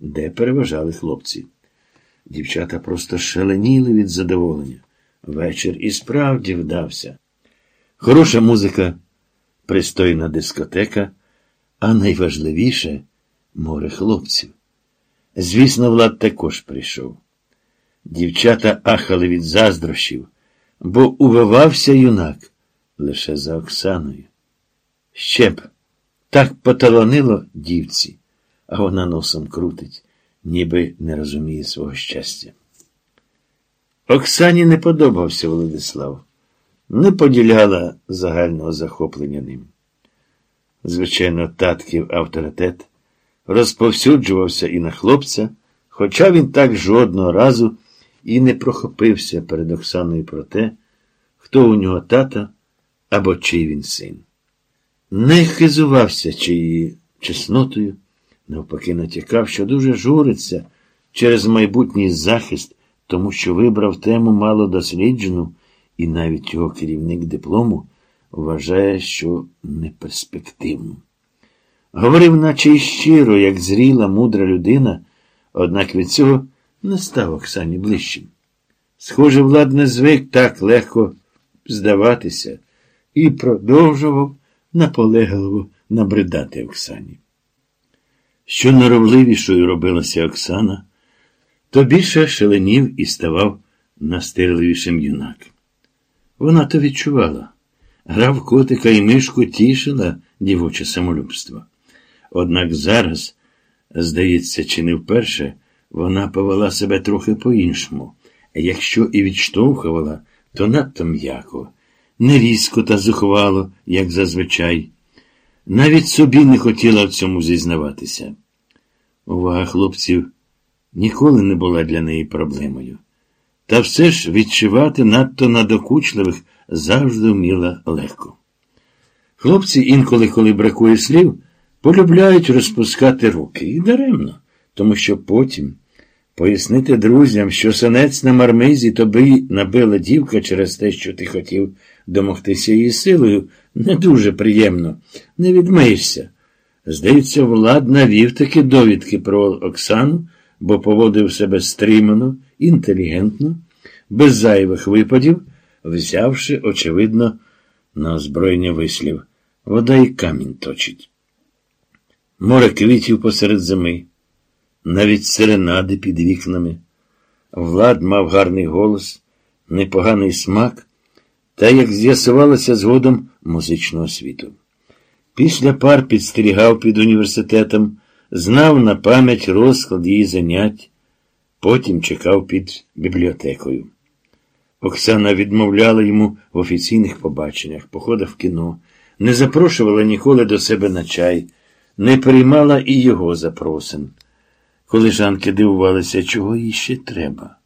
де переважали хлопці. Дівчата просто шаленіли від задоволення. Вечір і справді вдався. Хороша музика, пристойна дискотека, а найважливіше море хлопців. Звісно, Влад також прийшов. Дівчата ахали від заздрощів, бо увивався юнак лише за Оксаною. Ще б так поталанило дівці, а вона носом крутить, ніби не розуміє свого щастя. Оксані не подобався Владислав, не поділяла загального захоплення ним. Звичайно, татків авторитет розповсюджувався і на хлопця, хоча він так жодного разу і не прохопився перед Оксаною про те, хто у нього тата або чий він син. Не хизувався чиї чеснотою, навпаки, натякав, що дуже журиться через майбутній захист, тому що вибрав тему малодосліджену, і навіть його керівник диплому вважає, що неперспективну. Говорив, наче й щиро, як зріла, мудра людина, однак від цього не став Оксані ближчим. Схоже, Влад не звик так легко здаватися і продовжував наполегливо набридати Оксані. Що наробливішою робилася Оксана, то більше шаленів і ставав настирливішим юнак. Вона то відчувала. Грав котика і мишку тішила дівоче самолюбство. Однак зараз, здається, чи не вперше, вона повела себе трохи по-іншому, якщо і відштовхувала, то надто м'яко, не різко та зухвало, як зазвичай. Навіть собі не хотіла в цьому зізнаватися. Увага хлопців ніколи не була для неї проблемою. Та все ж відчувати надто надокучливих завжди вміла легко. Хлопці інколи, коли бракує слів, полюбляють розпускати руки. І даремно, тому що потім пояснити друзям, що санець на мармизі тобі набила дівка через те, що ти хотів домогтися її силою, не дуже приємно, не відмиєшся. Здається, Влад навів таки довідки про Оксану, бо поводив себе стримано, інтелігентно, без зайвих випадів, взявши, очевидно, на озброєння вислів. Вода і камінь точить. Море квітів посеред зими, навіть серенади під вікнами. Влад мав гарний голос, непоганий смак та, як з'ясувалося згодом, музичну освіту. Після пар підстерігав під університетом, знав на пам'ять розклад її занять, потім чекав під бібліотекою. Оксана відмовляла йому в офіційних побаченнях, походах в кіно, не запрошувала ніколи до себе на чай, не приймала і його запросин. Колежанки дивувалися, чого їй ще треба.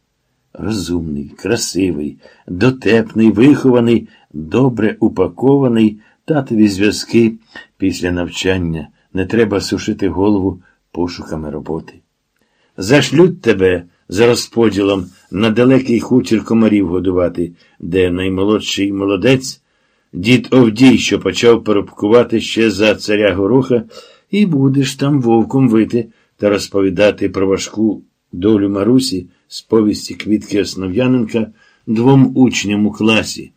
Розумний, красивий, дотепний, вихований, добре упакований татові зв'язки після навчання не треба сушити голову пошуками роботи. Зашлють тебе за розподілом на далекий хутір комарів годувати, де наймолодший молодець, дід Овдій, що почав перебкувати ще за царя гороха, і будеш там вовком вити та розповідати про важку долю Марусі з повісті Квітки Основ'яненка двом учням у класі,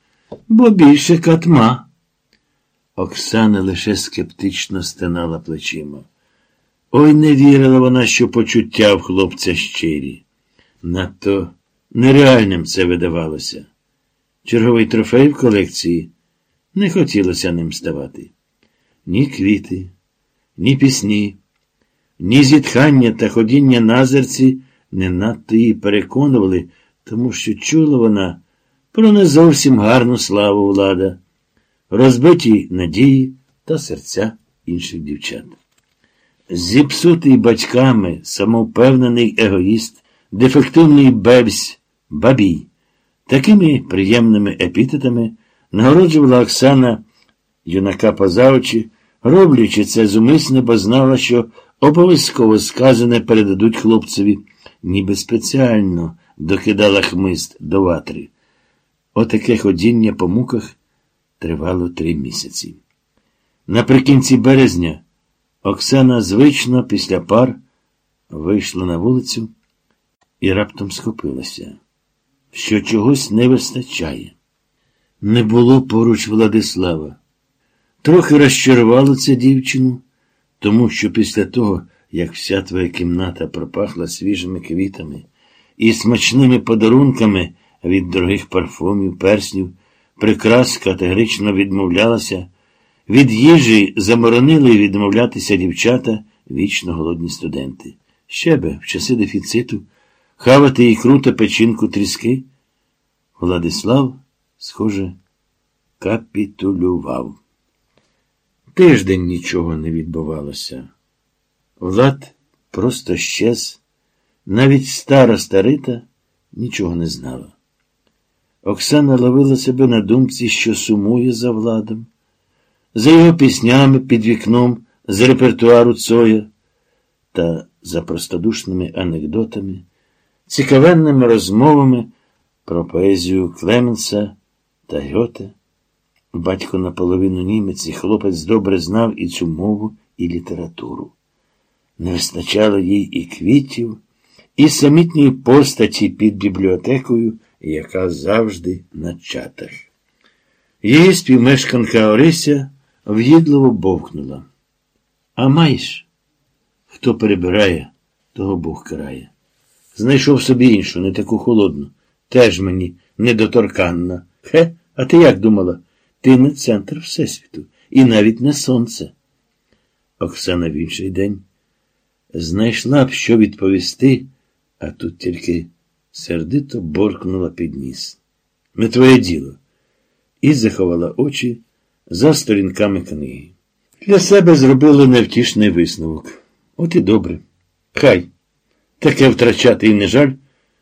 бо більше катма. Оксана лише скептично стинала плечима. Ой не вірила вона, що почуття в хлопця щирі. Надто нереальним це видавалося. Черговий трофей в колекції не хотілося ним ставати. Ні квіти, ні пісні, ні зітхання та ходіння на зерці не надто її переконували, тому що чула вона про не зовсім гарну славу влада, розбиті надії та серця інших дівчат. Зіпсутий батьками, самовпевнений егоїст, дефективний бебсь, бабій. Такими приємними епітетами нагороджувала Оксана юнака поза очі, роблячи це зумисне, бо знала, що обов'язково сказане передадуть хлопцеві, ніби спеціально докидала хмист до ватри. Отаке ходіння по муках тривало три місяці. Наприкінці березня Оксана звично після пар вийшла на вулицю і раптом схопилася, що чогось не вистачає. Не було поруч Владислава. Трохи розчарувало це дівчину, тому що після того, як вся твоя кімната пропахла свіжими квітами і смачними подарунками від дорогих парфумів, перснів, прикрас категорично відмовлялася, від їжі заборонили відмовлятися дівчата, вічно голодні студенти. Ще би, в часи дефіциту, хавати ікру та печінку тріски. Владислав, схоже, капітулював. Тиждень нічого не відбувалося. Влад просто щез, навіть стара старита нічого не знала. Оксана ловила себе на думці, що сумує за владом, за його піснями під вікном з репертуару Цоя та за простодушними анекдотами, цікавенними розмовами про поезію Клеменса та Гьоте. Батько наполовину німець і хлопець добре знав і цю мову, і літературу. Не вистачало їй і квітів, і самітньої постаті під бібліотекою, яка завжди на чатах. Її співмешканка Орися в'їдливо бовкнула. А маєш? Хто перебирає, того Бог карає. Знайшов собі іншу, не таку холодну, теж мені недоторканна. Хе, а ти як думала? Ти не центр Всесвіту і навіть не сонце. Оксана в інший день знайшла б, що відповісти, а тут тільки сердито боркнула під ніс. Не твоє діло. І заховала очі за сторінками книги. Для себе зробила невтішний висновок. От і добре. Хай таке втрачати і не жаль.